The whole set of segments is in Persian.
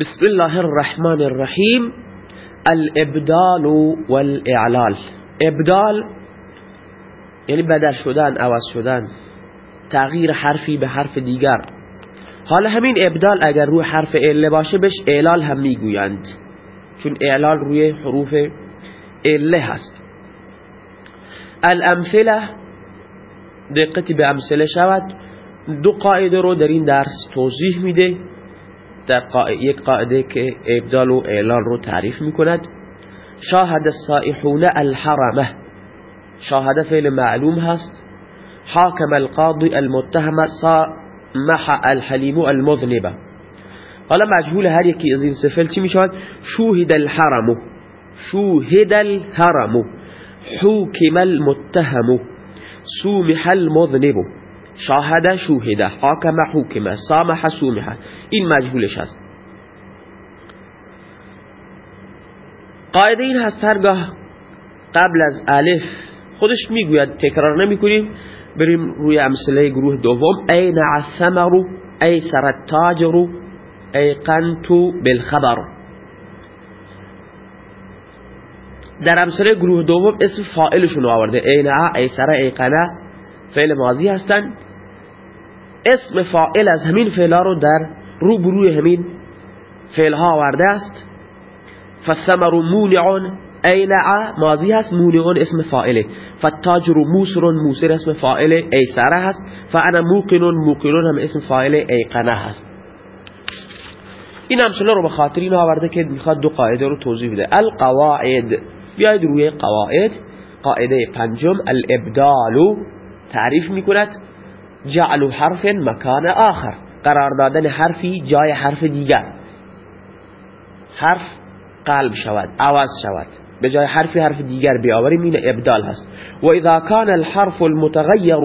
بسم الله الرحمن الرحیم الابدال والاعلال ابدال یعنی بدل شدن عوض شدن تغییر حرفی به حرف دیگر حالا همین ابدال اگر روی حرف اله باشه بهش اعلال هم می‌گویند چون اعلال روی حروف اله هست الامثله دقتی به امثله شود دو قاعده رو در این درس توضیح میده یک قاعدة که ابدال و اعلان رو تعریف میکند. شاهد السائحون الحرمة. شاهد فعل معلوم هست. حاکم القاضی المتهم سامح الحلیم المذنبه حالا مجهول هر یکی از این سفل چی میشود؟ شوهد الحرم. شوهد الحرم. حوکم المتهم. سومح المذنب. شاهد شوهده حاکم حوکمه سامح سومح این مجهولش هست قاعده این هست هرگاه قبل از الف خودش می‌گوید تکرار نمی کنیم بریم روی امثله گروه دوم. ای الثمر ای التاجر ای قنتو بالخبر. در امثله گروه دوم اسم فائلشون آورده. ای نعا ای سر ای قنه فعل ماضی هستند اسم فائل از همین فعلا رو در روبروی همین فعلها آورده است. فالثمر مونع اینع ماضی هست مونعون اسم فائله فالتاجر موسر موسر اسم فائله ایسره هست. فانا موقن موقنون هم اسم فائله ایقنه هست. این امثله رو به خاطر این آورده که می‌خواد دو قاعده رو توضیح بده. القواعد. بیاید روی قواعد. قاعده پنجم. الابدال. تعریف می‌کند. جعل حرف مکان آخر. قرار دادن حرفی جای حرف دیگر. حرف قلب شود عوض شود. به جای حرفی حرف دیگر بیاوریم این ابدال هست. و اذا كان الحرف المتغیر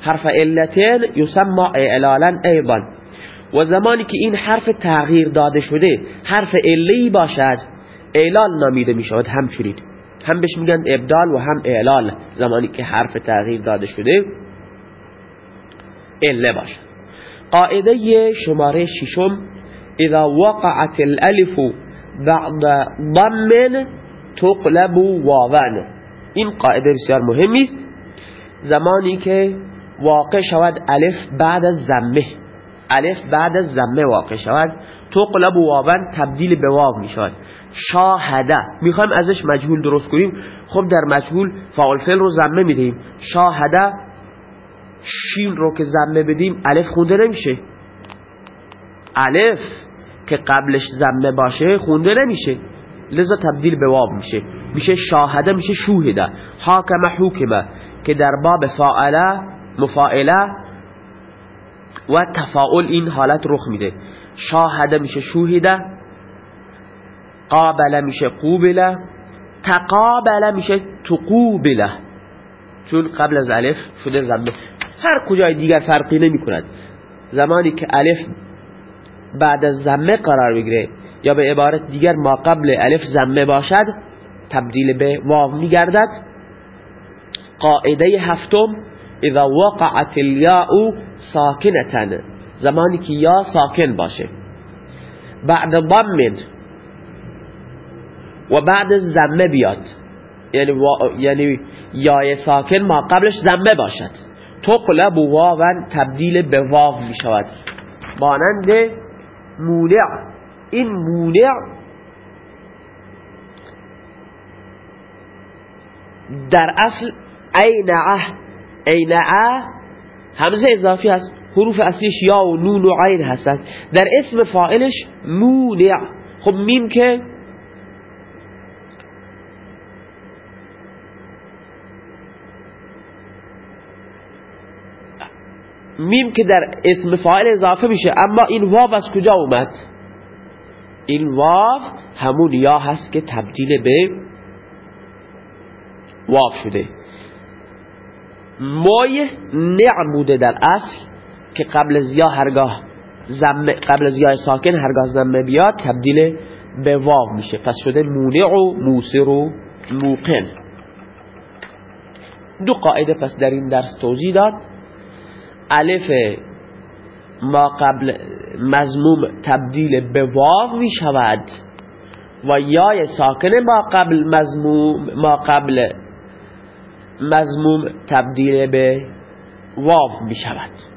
حرف علتین یسمى اعلالا ایضا. و زمانی که این حرف تغییر داده شده حرف علی باشد اعلال نامیده می شود همچنین. هم بهش میگن ابدال و هم اعلال. زمانی که حرف تغییر داده شده اله باشد قاعده شماره ششم اذا وقعت الالف بعد ضم تقلب واون این قاعده بسیار مهمی است. زمانی که واقع شود الف بعد از زمه الف بعد از زمه واقع شود. تقلب واون تبدیل به واو می شود. شاهده می‌خوایم ازش مجهول درست کنیم. خب در مجهول فاعل فعل رو زمه میدیم شاهده شین رو که زمه بدیم الف خونده نمیشه. الف که قبلش زمه باشه خونده نمیشه. لذا تبدیل به واو میشه. میشه شاهده میشه شوهده. حاکم حوکمه. که در باب فاعله مفاعله و تفاعل این حالت رخ میده. شاهده میشه شوهده. قابله میشه قوبله. تقابله میشه تقوبله. چون قبل از الف شده زمه هر کجای دیگر فرقی نمی کند زمانی که الف بعد از زمه قرار بگیره یا به عبارت دیگر ما قبل الف زمه باشد تبدیل به واو میگردد. قاعده هفتم اذا وقعت الیاء ساکنتن زمانی که یا ساکن باشه. بعد ضم و بعد زمه بیاد. یعنی یعنی یای ساکن ما قبلش زمه باشد. تقلب واون تبدیل به واو می شود. مانند مونع. این مونع در اصل اینعه اینعه همزه اضافی هست. حروف اصلیش یا و نون و عین هستند. در اسم فائلش مونع. خب میم که میم که در اسم فاعل اضافه میشه. اما این واو از کجا اومد؟ این واو همون یا هست که تبدیل به واو شده. مای نعم بوده در اصل که قبل از یا هرگاه زمه قبل از یا ساکن هرگاه زمه بیاد تبدیل به واو میشه. پس شده مونع و موسر و موقن. دو قاعده پس در این درس توضیح داد. الف ما قبل مضموم تبدیل به واو می شود و یای ساکنه ما قبل مضموم ما قبل مضموم تبدیل به واو می شود.